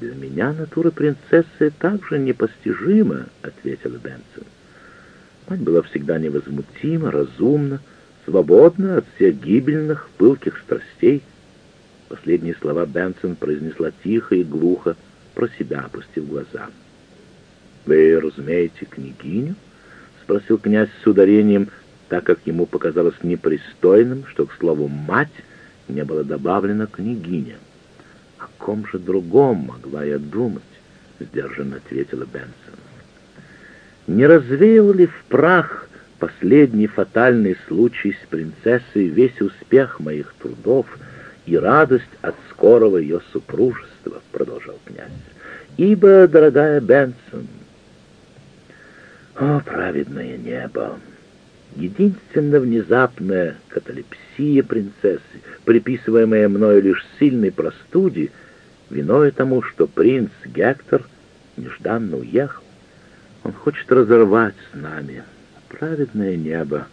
«Для меня натура принцессы также непостижима», — ответила Бенсон. Мать была всегда невозмутима, разумна, свободна от всех гибельных, пылких страстей. Последние слова Бенсон произнесла тихо и глухо, про себя опустив глаза. «Вы разумеете княгиню?» — спросил князь с ударением, так как ему показалось непристойным, что к слову «мать» не было добавлено «княгиня». «О ком же другом могла я думать?» — сдержанно ответила Бенсон. «Не развеял ли в прах последний фатальный случай с принцессой весь успех моих трудов и радость от скорого ее супружества?» — продолжал князь. «Ибо, дорогая Бенсон, о, праведное небо!» Единственно внезапная каталепсия принцессы, приписываемая мною лишь сильной простуде, виной тому, что принц Гектор нежданно уехал. Он хочет разорвать с нами праведное небо.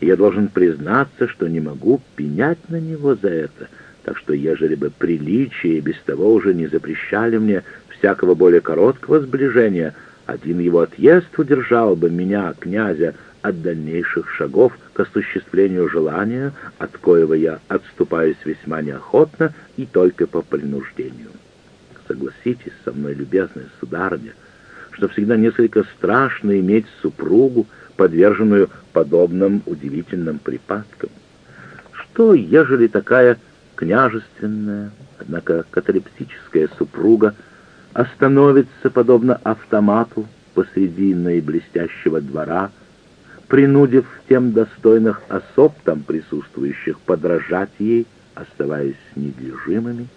Я должен признаться, что не могу пенять на него за это, так что, ежели бы приличие без того уже не запрещали мне всякого более короткого сближения, один его отъезд удержал бы меня, князя, от дальнейших шагов к осуществлению желания, от коего я отступаюсь весьма неохотно и только по принуждению. Согласитесь со мной, любезная сударыня, что всегда несколько страшно иметь супругу, подверженную подобным удивительным припадкам. Что, ежели такая княжественная, однако каталептическая супруга остановится, подобно автомату, посреди наиблестящего двора, принудив тем достойных особ там присутствующих подражать ей, оставаясь недвижимыми.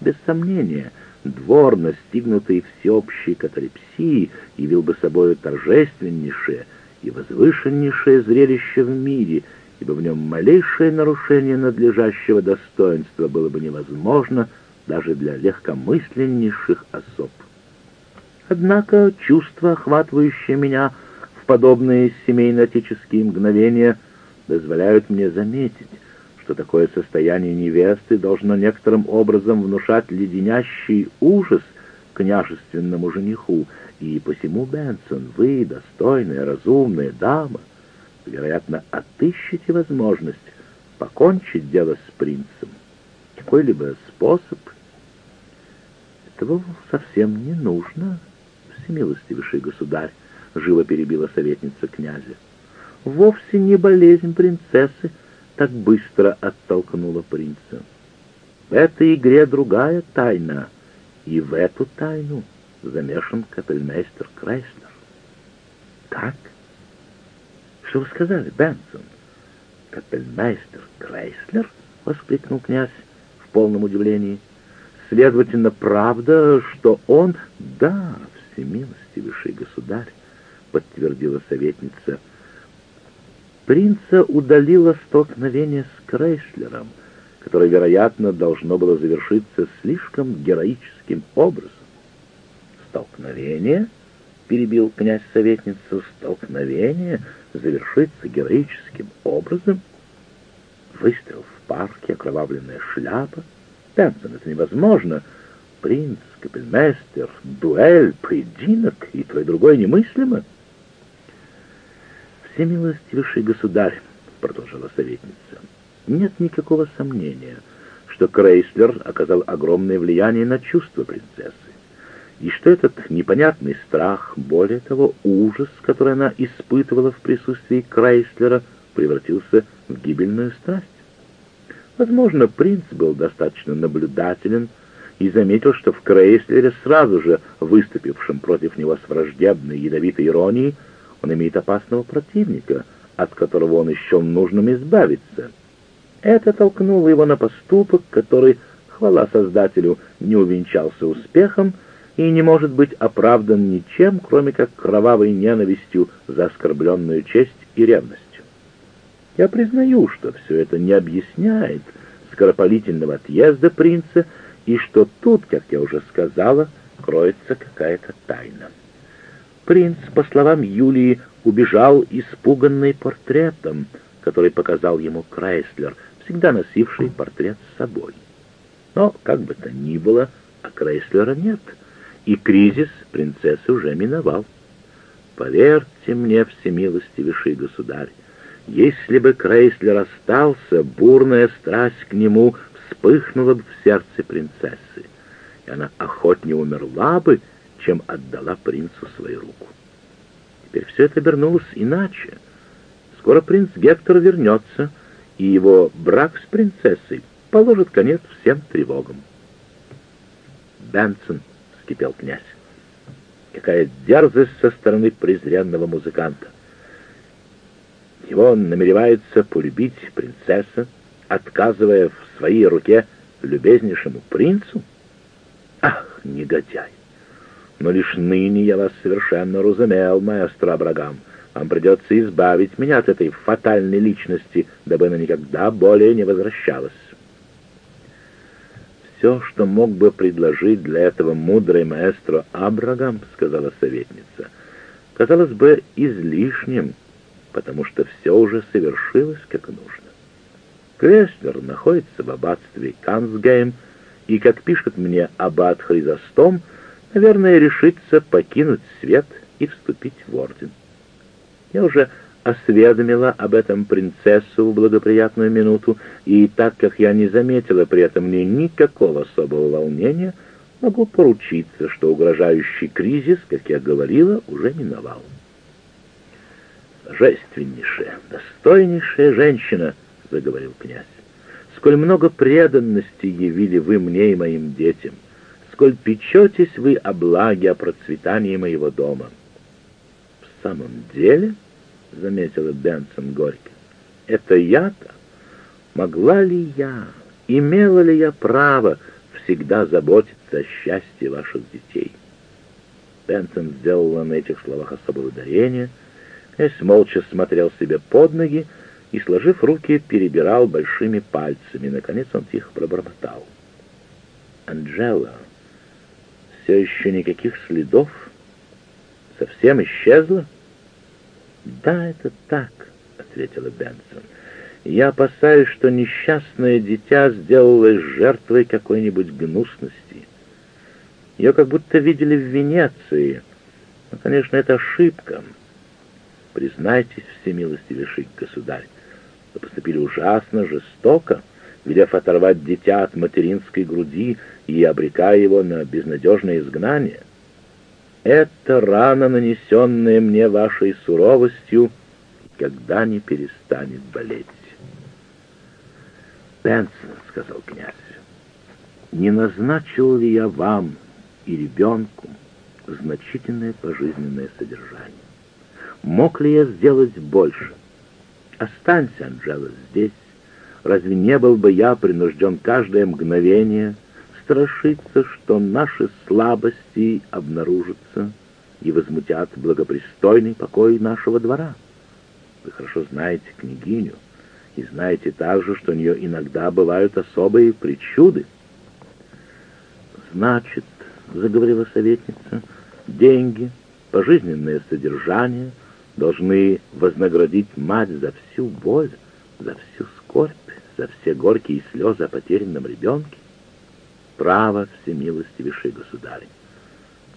Без сомнения, двор, настигнутый всеобщей каталепсией, явил бы собой торжественнейшее и возвышеннейшее зрелище в мире, ибо в нем малейшее нарушение надлежащего достоинства было бы невозможно даже для легкомысленнейших особ. Однако чувство, охватывающее меня, — подобные семейно-отеческие мгновения дозволяют мне заметить, что такое состояние невесты должно некоторым образом внушать леденящий ужас княжественному жениху, и посему, Бенсон, вы, достойная, разумная дама, вероятно, отыщете возможность покончить дело с принцем. Какой-либо способ? Этого совсем не нужно, всемилостивейший государь, живо перебила советница князя. Вовсе не болезнь принцессы так быстро оттолкнула принца. В этой игре другая тайна, и в эту тайну замешан капельмейстер Крейслер. Как? Что вы сказали, Бенсон? Капельмейстер Крейслер? воскликнул князь в полном удивлении. Следовательно, правда, что он... Да, всемилостивейший государь, подтвердила советница. Принца удалило столкновение с Крейслером, которое, вероятно, должно было завершиться слишком героическим образом. «Столкновение?» — перебил князь советницу. «Столкновение завершится героическим образом?» Выстрел в парке, окровавленная шляпа. Пенсон, это невозможно. Принц, капельмейстер, дуэль, поединок и то и другое немыслимо. «Всемилостивейший государь», — продолжила советница, — «нет никакого сомнения, что Крейслер оказал огромное влияние на чувства принцессы, и что этот непонятный страх, более того, ужас, который она испытывала в присутствии Крейслера, превратился в гибельную страсть. Возможно, принц был достаточно наблюдателен и заметил, что в Крейслере, сразу же выступившем против него с враждебной ядовитой иронией, он имеет опасного противника, от которого он еще нужным избавиться. Это толкнуло его на поступок, который, хвала Создателю, не увенчался успехом и не может быть оправдан ничем, кроме как кровавой ненавистью за оскорбленную честь и ревностью. Я признаю, что все это не объясняет скоропалительного отъезда принца, и что тут, как я уже сказала, кроется какая-то тайна. Принц, по словам Юлии, убежал испуганный портретом, который показал ему Крайслер, всегда носивший портрет с собой. Но, как бы то ни было, от Крейслера нет, и кризис принцессы уже миновал. Поверьте мне, всемилостивейший государь, если бы Крейслер остался, бурная страсть к нему вспыхнула бы в сердце принцессы, и она охотнее умерла бы, чем отдала принцу свою руку. Теперь все это обернулось иначе. Скоро принц Гектор вернется, и его брак с принцессой положит конец всем тревогам. «Бенсон!» — вскипел князь. «Какая дерзость со стороны презренного музыканта! Его намеревается полюбить принцесса, отказывая в своей руке любезнейшему принцу? Ах, негодяй! Но лишь ныне я вас совершенно разумел, маэстро Абрагам. Вам придется избавить меня от этой фатальной личности, дабы она никогда более не возвращалась. «Все, что мог бы предложить для этого мудрый маэстро Абрагам, — сказала советница, — казалось бы излишним, потому что все уже совершилось как нужно. Креслер находится в аббатстве Кансгейм, и, как пишет мне аббат Хризостом, наверное, решится покинуть свет и вступить в орден. Я уже осведомила об этом принцессу в благоприятную минуту, и так как я не заметила при этом в ней никакого особого волнения, могу поручиться, что угрожающий кризис, как я говорила, уже миновал. «Божественнейшая, достойнейшая женщина!» — заговорил князь. «Сколь много преданности явили вы мне и моим детям! Сколь печетесь вы о благе, о процветании моего дома!» «В самом деле...» — заметила Бенсон горько. «Это я-то? Могла ли я, имела ли я право всегда заботиться о счастье ваших детей?» Бенсон сделала на этих словах особое ударение — Эс молча смотрел себе под ноги и, сложив руки, перебирал большими пальцами. Наконец он тихо пробормотал. «Анджела, все еще никаких следов? Совсем исчезла?» «Да, это так», — ответила Бенсон. «Я опасаюсь, что несчастное дитя сделалось жертвой какой-нибудь гнусности. Ее как будто видели в Венеции. Но, конечно, это ошибка». Признайтесь, всемилостивейший государь, вы поступили ужасно жестоко, велев оторвать дитя от материнской груди и обрекая его на безнадежное изгнание. Это рана, нанесенная мне вашей суровостью, никогда не перестанет болеть. «Бенсон», — сказал князь, — «не назначил ли я вам и ребенку значительное пожизненное содержание? Мог ли я сделать больше? Останься, Анжела, здесь. Разве не был бы я принужден каждое мгновение страшиться, что наши слабости обнаружатся и возмутят благопристойный покой нашего двора? Вы хорошо знаете княгиню и знаете также, что у нее иногда бывают особые причуды. «Значит, — заговорила советница, — деньги, пожизненное содержание — должны вознаградить мать за всю боль, за всю скорбь, за все горькие слезы о потерянном ребенке? Право всемилостивейший государь.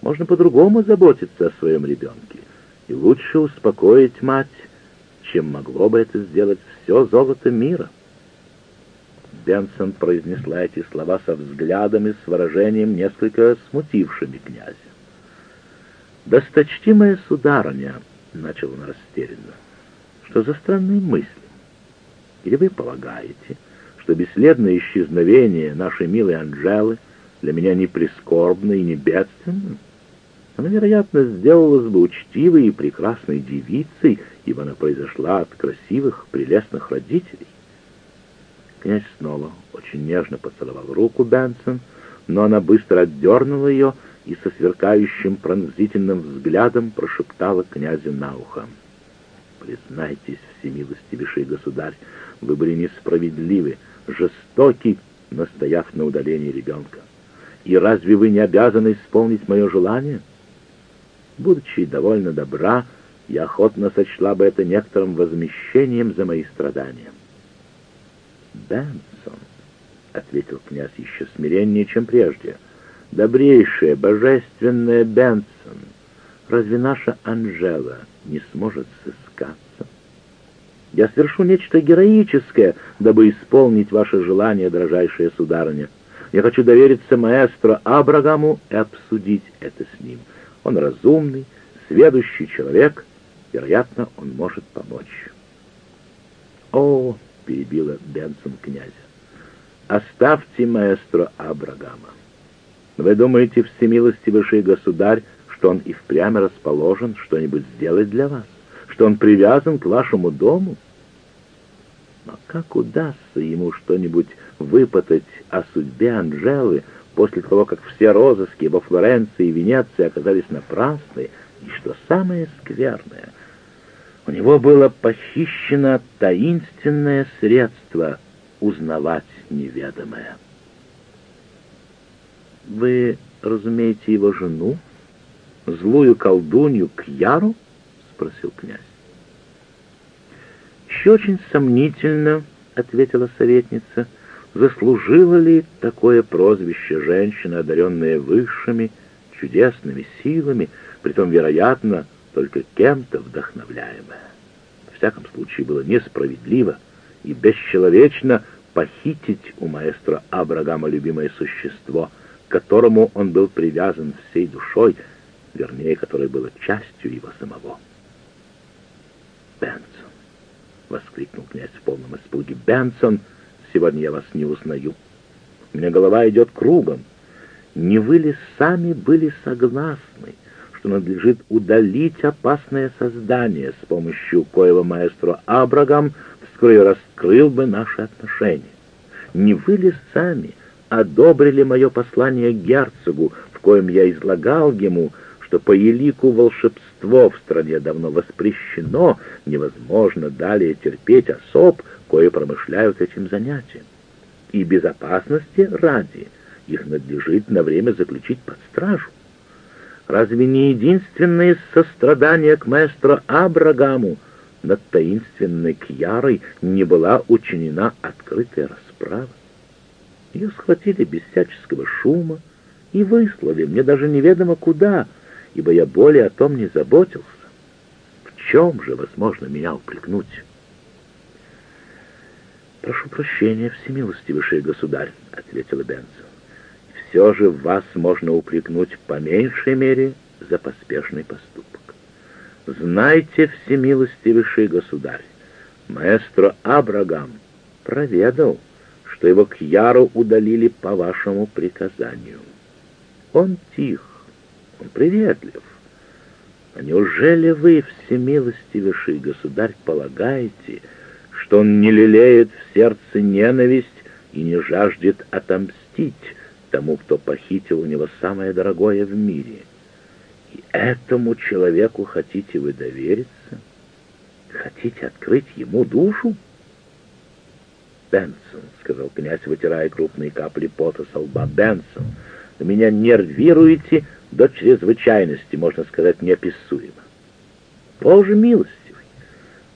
Можно по-другому заботиться о своем ребенке и лучше успокоить мать, чем могло бы это сделать все золото мира. Бенсон произнесла эти слова со взглядом и с выражением, несколько смутившими князя. «Досточтимая сударыня», — начал он растерянно. «Что за странные мысли? Или вы полагаете, что бесследное исчезновение нашей милой Анжелы для меня не прискорбно и не бедственно? Она, вероятно, сделалась бы учтивой и прекрасной девицей, ибо она произошла от красивых, прелестных родителей». Князь снова очень нежно поцеловал руку Бенсон, но она быстро отдернула ее и со сверкающим пронзительным взглядом прошептала князю на ухо. «Признайтесь, всемилостивейший государь, вы были несправедливы, жестоки, настояв на удалении ребенка. И разве вы не обязаны исполнить мое желание? Будучи довольно добра, я охотно сочла бы это некоторым возмещением за мои страдания». «Бенсон», — ответил князь еще смиреннее, чем прежде, — добрейшая, божественная Бенсон, разве наша Анжела не сможет сыскаться? Я совершу нечто героическое, дабы исполнить ваше желание, дрожайшая сударыня. Я хочу довериться маэстро Абрагаму и обсудить это с ним. Он разумный, сведущий человек, вероятно, он может помочь. «О!» — перебила Бенсон князя. «Оставьте маэстро Абрагама. Вы думаете, всемилостивейший государь, что он и впрямь расположен что-нибудь сделать для вас? Что он привязан к вашему дому?» Но как удастся ему что-нибудь выпытать о судьбе Анжелы после того, как все розыски во Флоренции и Венеции оказались напрасны, и что самое скверное, у него было похищено таинственное средство узнавать неведомое. «Вы разумеете его жену, злую колдунью Кьяру?» — спросил князь. «Еще очень сомнительно», — ответила советница, — «заслужила ли такое прозвище женщина, одаренная высшими, чудесными силами, притом, вероятно, только кем-то вдохновляемая. В всяком случае, было несправедливо и бесчеловечно похитить у маэстро Абрагама любимое существо, к которому он был привязан всей душой, вернее, которое было частью его самого. «Бенсон!» — воскликнул князь в полном испуге. «Бенсон! Сегодня я вас не узнаю. У меня голова идет кругом. Не вы ли сами были согласны?» что надлежит удалить опасное создание, с помощью коего маэстро Абрагам вскоре раскрыл бы наши отношения. Не вы ли сами одобрили мое послание герцогу, в коем я излагал ему, что по елику волшебство в стране давно воспрещено, невозможно далее терпеть особ, кое промышляют этим занятием. И безопасности ради их надлежит на время заключить под стражу. Разве не единственное сострадание к маэстро Абрагаму над таинственной Кьярой не была учинена открытая расправа? Ее схватили без всяческого шума и выслали мне даже неведомо куда, ибо я более о том не заботился. В чем же возможно меня упрекнуть? «Прошу прощения, всемилостивейший государь», — ответила Бенсон все же вас можно упрекнуть по меньшей мере за поспешный поступок. Знайте, всемилостивейший государь, маэстро Абрагам проведал, что его к Яру удалили по вашему приказанию. Он тих, он приветлив. А неужели вы, всемилостивейший государь, полагаете, что он не лелеет в сердце ненависть и не жаждет отомстить, тому, кто похитил у него самое дорогое в мире. И этому человеку хотите вы довериться? Хотите открыть ему душу? «Бенсон», — сказал князь, вытирая крупные капли пота со лба, — «Бенсон, вы меня нервируете до чрезвычайности, можно сказать, неописуемо. Боже милостивый,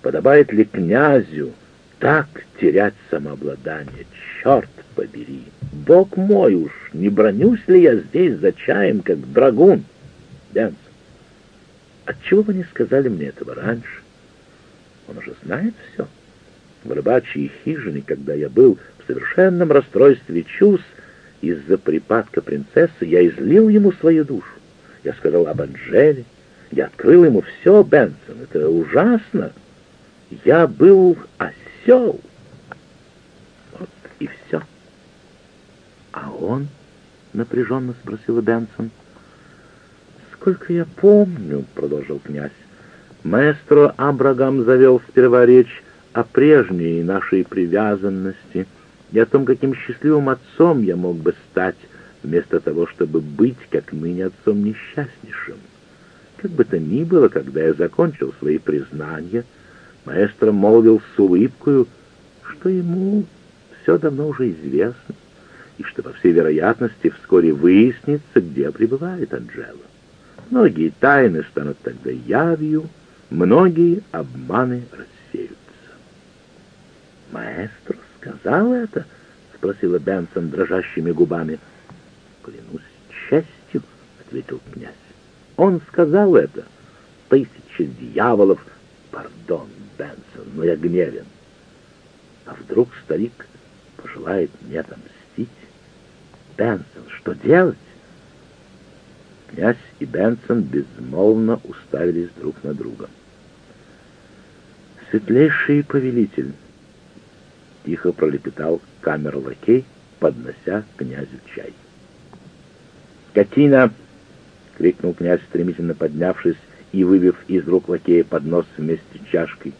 подобает ли князю так терять самообладание? Черт побери! Бог мой уж, не бронюсь ли я здесь за чаем, как драгун? Бенс, отчего вы не сказали мне этого раньше? Он уже знает все. В рыбачьей хижине, когда я был в совершенном расстройстве чувств из-за припадка принцессы, я излил ему свою душу. Я сказал об Анжеле, я открыл ему все, Бенсон, это ужасно. Я был осел. Вот и все. «А он?» — напряженно спросила Бенсон. «Сколько я помню», — продолжил князь, — «маэстро Абрагам завел сперва речь о прежней нашей привязанности и о том, каким счастливым отцом я мог бы стать, вместо того, чтобы быть, как ныне, отцом несчастнейшим. Как бы то ни было, когда я закончил свои признания, маэстро молвил с улыбкою, что ему все давно уже известно, и что, по всей вероятности, вскоре выяснится, где пребывает Анжела. Многие тайны станут тогда явью, многие обманы рассеются. «Маэстро сказал это?» — спросила Бенсон дрожащими губами. «Клянусь счастью, — ответил князь. Он сказал это. Тысяча дьяволов. Пардон, Бенсон, но я гневен. А вдруг старик пожелает мне отомстить? Бенсон, что делать? Князь и Бенсон безмолвно уставились друг на друга. «Светлейший повелитель!» — тихо пролепетал камер-лакей, поднося князю чай. «Скотина!» — крикнул князь, стремительно поднявшись и выбив из рук лакея поднос вместе с чашкой.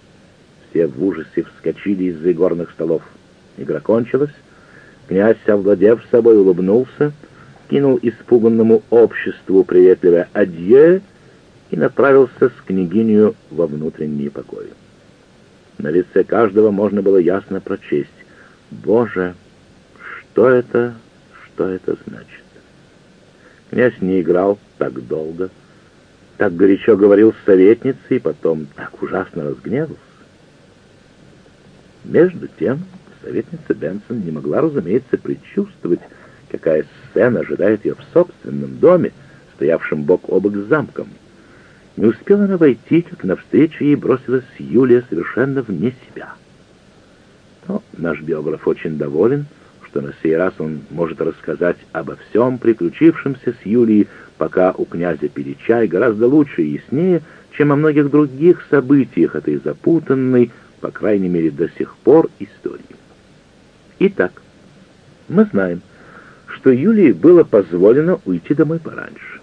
Все в ужасе вскочили из-за игорных столов. Игра кончилась. Князь, овладев собой, улыбнулся, кинул испуганному обществу приветливое «адье» и направился с княгинью во внутренние покои. На лице каждого можно было ясно прочесть «Боже, что это, что это значит?» Князь не играл так долго, так горячо говорил с советницей, и потом так ужасно разгневался. Между тем советница Бенсон не могла, разумеется, предчувствовать, какая сцена ожидает ее в собственном доме, стоявшем бок о бок с замком. Не успела она войти, как навстречу ей бросилась Юлия совершенно вне себя. Но наш биограф очень доволен, что на сей раз он может рассказать обо всем приключившемся с Юлией, пока у князя пили чай, гораздо лучше и яснее, чем о многих других событиях этой запутанной, по крайней мере до сих пор, истории. Итак, мы знаем, что Юлии было позволено уйти домой пораньше.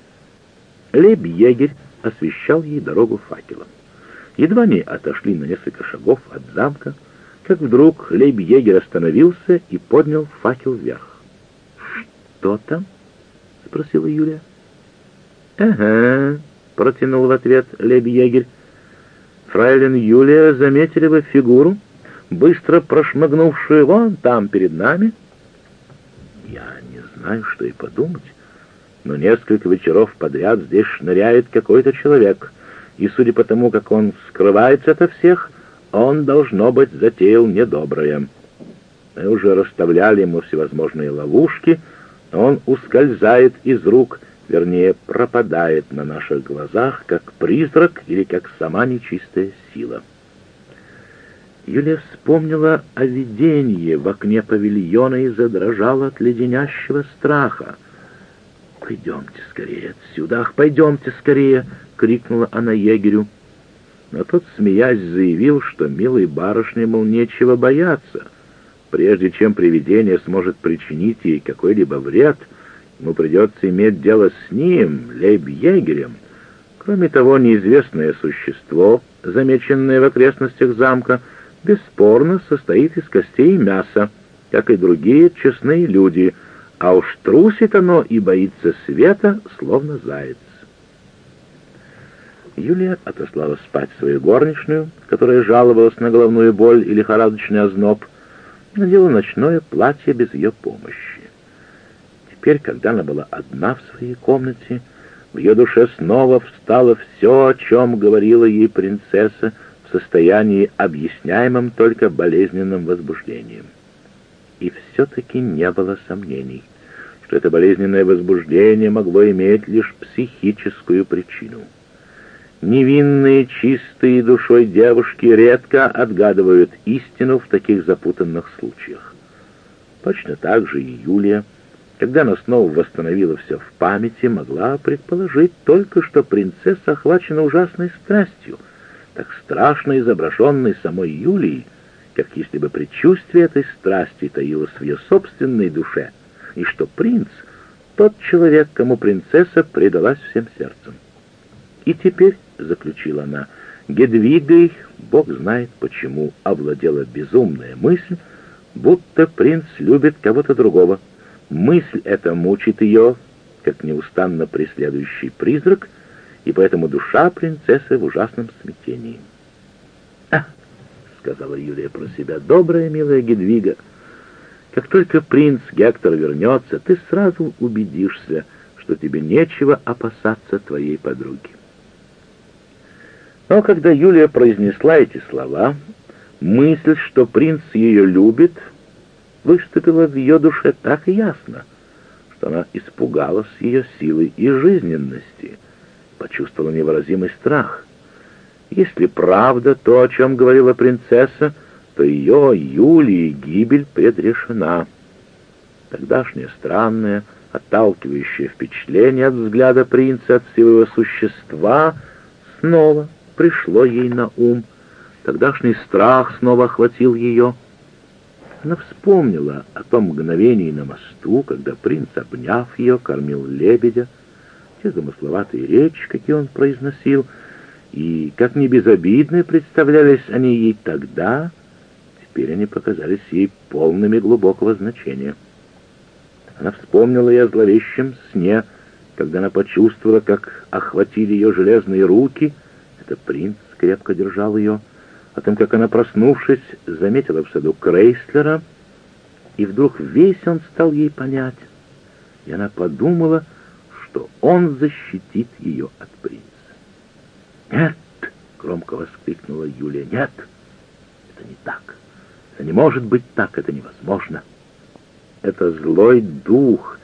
Леб-егерь освещал ей дорогу факелом. Едва они отошли на несколько шагов от замка, как вдруг лейб-егерь остановился и поднял факел вверх. «Что там?» — спросила Юлия. «Ага», — протянул в ответ лейб-егерь. «Фрайлен Юлия, заметили вы фигуру, быстро прошмыгнувшую вон там перед нами?» «Я не знаю, что и подумать, но несколько вечеров подряд здесь шныряет какой-то человек, и, судя по тому, как он скрывается ото всех, — он, должно быть, затеял недоброе. Мы уже расставляли ему всевозможные ловушки, но он ускользает из рук, вернее, пропадает на наших глазах, как призрак или как сама нечистая сила. Юлия вспомнила о видении в окне павильона и задрожала от леденящего страха. «Пойдемте скорее отсюда! Ах, пойдемте скорее!» — крикнула она егерю но тот, смеясь, заявил, что милой барышне, мол, нечего бояться. Прежде чем привидение сможет причинить ей какой-либо вред, ему придется иметь дело с ним, лейб-егерем. Кроме того, неизвестное существо, замеченное в окрестностях замка, бесспорно состоит из костей и мяса, как и другие честные люди, а уж трусит оно и боится света, словно заяц. Юлия отослала спать свою горничную, которая жаловалась на головную боль и лихорадочный озноб, надела ночное платье без ее помощи. Теперь, когда она была одна в своей комнате, в ее душе снова встало все, о чем говорила ей принцесса, в состоянии, объясняемом только болезненным возбуждением. И все-таки не было сомнений, что это болезненное возбуждение могло иметь лишь психическую причину — Невинные, чистые душой девушки редко отгадывают истину в таких запутанных случаях. Точно так же и Юлия, когда она снова восстановила все в памяти, могла предположить только, что принцесса охвачена ужасной страстью, так страшно изображенной самой Юлией, как если бы предчувствие этой страсти таилось в ее собственной душе, и что принц — тот человек, кому принцесса предалась всем сердцем. И теперь заключила она. Гедвигой, бог знает почему, овладела безумная мысль, будто принц любит кого-то другого. Мысль эта мучит ее, как неустанно преследующий призрак, и поэтому душа принцессы в ужасном смятении. «А!» — сказала Юлия про себя, — «добрая, милая Гедвига, как только принц Гектор вернется, ты сразу убедишься, что тебе нечего опасаться твоей подруги». Но когда Юлия произнесла эти слова, мысль, что принц ее любит, выступила в ее душе так ясно, что она испугалась ее силы и жизненности, почувствовала невыразимый страх. Если правда то, о чем говорила принцесса, то ее, Юлии, гибель предрешена. Тогдашнее странное, отталкивающее впечатление от взгляда принца, от всего его существа, снова пришло ей на ум. Тогдашний страх снова охватил ее. Она вспомнила о том мгновении на мосту, когда принц, обняв ее, кормил лебедя, те замысловатые речи, какие он произносил, и как не безобидны представлялись они ей тогда, теперь они показались ей полными глубокого значения. Она вспомнила и о зловещем сне, когда она почувствовала, как охватили ее железные руки. Это принц крепко держал ее. О том, как она, проснувшись, заметила в саду Крейслера, и вдруг весь он стал ей понять. И она подумала, что он защитит ее от принца. «Нет!» — громко воскликнула Юлия. «Нет! Это не так! Это не может быть так! Это невозможно!» это злой дух,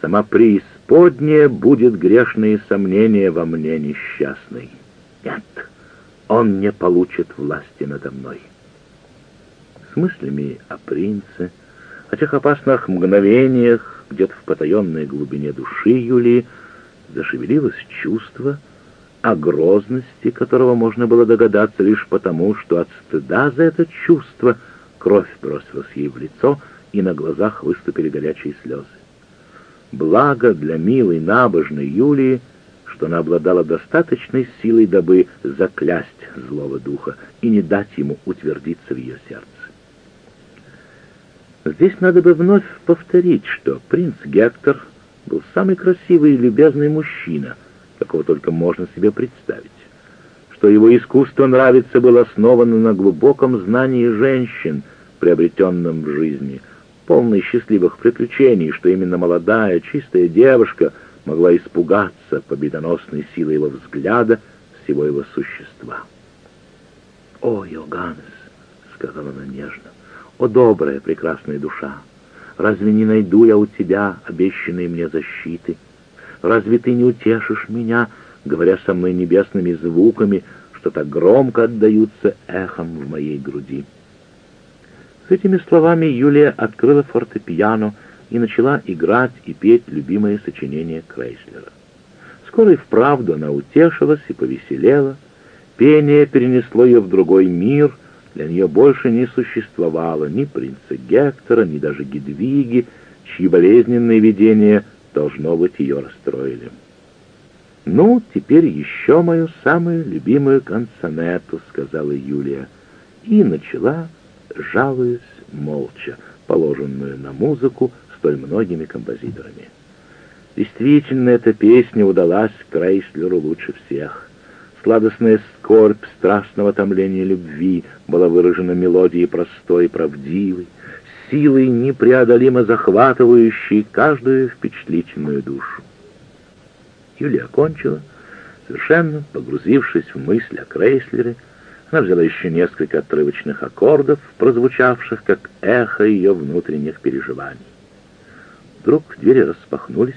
сама преисподняя будет грешные сомнения во мне несчастной. Нет, он не получит власти надо мной. С мыслями о принце, о тех опасных мгновениях, где-то в потаенной глубине души Юлии, зашевелилось чувство, о грозности которого можно было догадаться лишь потому, что от стыда за это чувство кровь бросилась ей в лицо — и на глазах выступили горячие слезы. Благо для милой, набожной Юлии, что она обладала достаточной силой, дабы заклясть злого духа и не дать ему утвердиться в ее сердце. Здесь надо бы вновь повторить, что принц Гектор был самый красивый и любезный мужчина, какого только можно себе представить, что его искусство нравится было основано на глубоком знании женщин, приобретенном в жизни – полный счастливых приключений, что именно молодая, чистая девушка могла испугаться победоносной силы его взгляда, всего его существа. «О, Йоганнес!» — сказала она нежно. «О, добрая, прекрасная душа! Разве не найду я у тебя обещанной мне защиты? Разве ты не утешишь меня, говоря мной небесными звуками, что так громко отдаются эхом в моей груди?» С этими словами Юлия открыла фортепиано и начала играть и петь любимое сочинение Крейслера. Скоро и вправду она утешилась и повеселела. Пение перенесло ее в другой мир, для нее больше не существовало ни принца Гектора, ни даже Гедвиги, чьи болезненные видения, должно быть, ее расстроили. «Ну, теперь еще мою самую любимую консонету», — сказала Юлия, и начала жалуясь молча, положенную на музыку столь многими композиторами. Действительно, эта песня удалась Крейслеру лучше всех. Сладостная скорбь страстного томления любви была выражена мелодией простой и правдивой, силой непреодолимо захватывающей каждую впечатлительную душу. Юлия окончила, совершенно погрузившись в мысль о Крейслере, она взяла еще несколько отрывочных аккордов, прозвучавших как эхо ее внутренних переживаний. Вдруг двери распахнулись,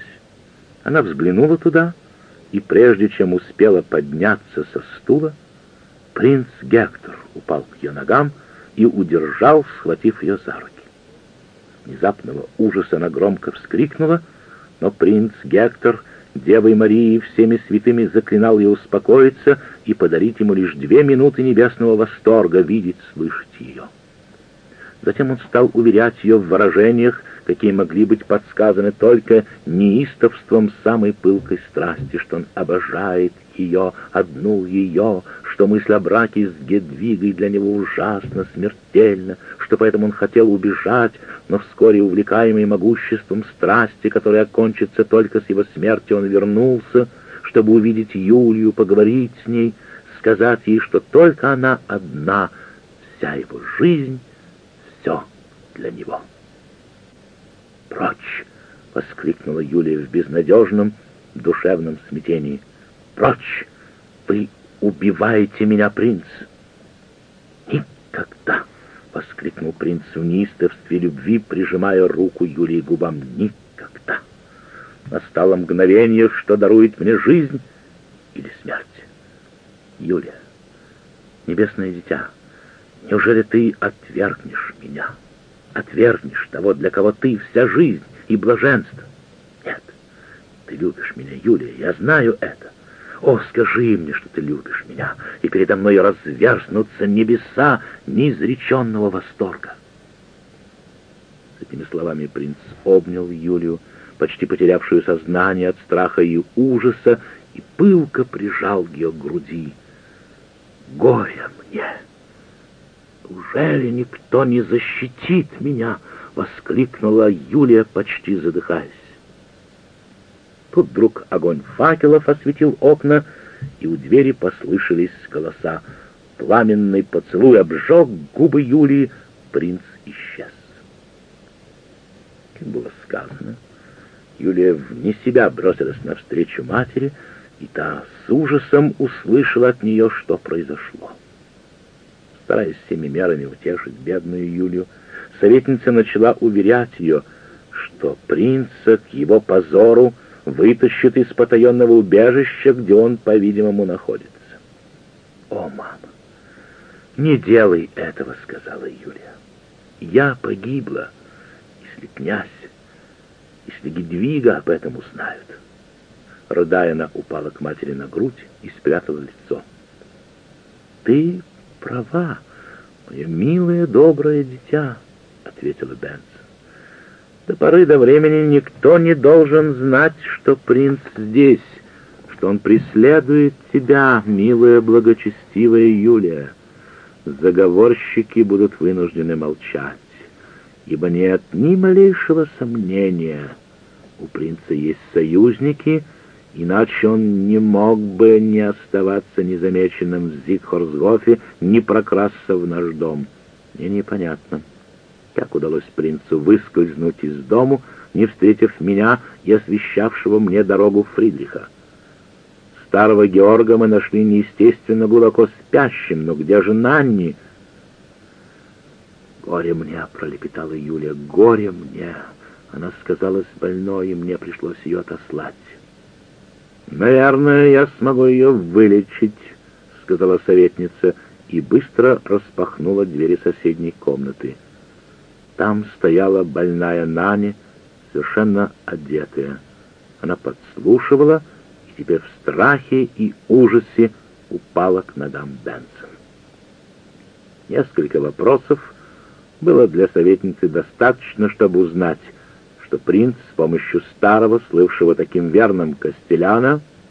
она взглянула туда, и прежде чем успела подняться со стула, принц Гектор упал к ее ногам и удержал, схватив ее за руки. Внезапного ужаса она громко вскрикнула, но принц Гектор Девой Марии всеми святыми заклинал ее успокоиться и подарить ему лишь две минуты небесного восторга, видеть, слышать ее. Затем он стал уверять ее в выражениях, какие могли быть подсказаны только неистовством самой пылкой страсти, что он обожает ее, одну ее, что мысль о браке с Гедвигой для него ужасно, смертельна, что поэтому он хотел убежать, но вскоре, увлекаемый могуществом страсти, которая окончится только с его смертью, он вернулся, чтобы увидеть Юлию, поговорить с ней, сказать ей, что только она одна, вся его жизнь, все для него. «Прочь!» — воскликнула Юлия в безнадежном, душевном смятении. «Прочь! Вы убиваете меня, принц!» «Никогда!» — воскликнул принц в неистовстве любви, прижимая руку Юлии губам. «Никогда! Настало мгновение, что дарует мне жизнь или смерть. Юлия, небесное дитя, неужели ты отвергнешь меня? Отвергнешь того, для кого ты вся жизнь и блаженство? Нет, ты любишь меня, Юлия, я знаю это. О, скажи мне, что ты любишь меня, и передо мной разверзнутся небеса неизреченного восторга. С этими словами принц обнял Юлию, почти потерявшую сознание от страха и ужаса, и пылко прижал ее к груди. «Горе мне! Ужели никто не защитит меня?» — воскликнула Юлия, почти задыхаясь. Тут вдруг огонь факелов осветил окна, и у двери послышались голоса. Пламенный поцелуй обжег губы Юлии, принц исчез. Как было сказано, Юлия вне себя бросилась навстречу матери, и та с ужасом услышала от нее, что произошло. Стараясь всеми мерами утешить бедную Юлию, советница начала уверять ее, что принца к его позору вытащит из потаенного убежища, где он, по-видимому, находится. «О, мама, не делай этого», — сказала Юлия. «Я погибла, если князь, если Гедвига об этом узнают». Рыдая, она упала к матери на грудь и спрятала лицо. «Ты права, мое милое, доброе дитя», — ответила Бенсон. До поры до времени никто не должен знать, что принц здесь, что он преследует тебя, милая благочестивая Юлия. Заговорщики будут вынуждены молчать, ибо нет ни малейшего сомнения. У принца есть союзники, иначе он не мог бы не оставаться незамеченным в Зигхорсгофе, не прокрасться в наш дом. Мне непонятно, как удалось принцу выскользнуть из дому, не встретив меня и освещавшего мне дорогу Фридриха? Старого Георга мы нашли неестественно глубоко спящим, но где же Нанни? «Горе мне!» — пролепетала Юлия. «Горе мне!» Она сказалась больной, и мне пришлось ее отослать. «Наверное, я смогу ее вылечить», — сказала советница, и быстро распахнула двери соседней комнаты. Там стояла больная Нани, совершенно одетая. Она подслушивала и теперь в страхе и ужасе упала к мадам Бенсон. Несколько вопросов было для советницы достаточно, чтобы узнать, что принц с помощью старого, слывшего таким верным Костеляна,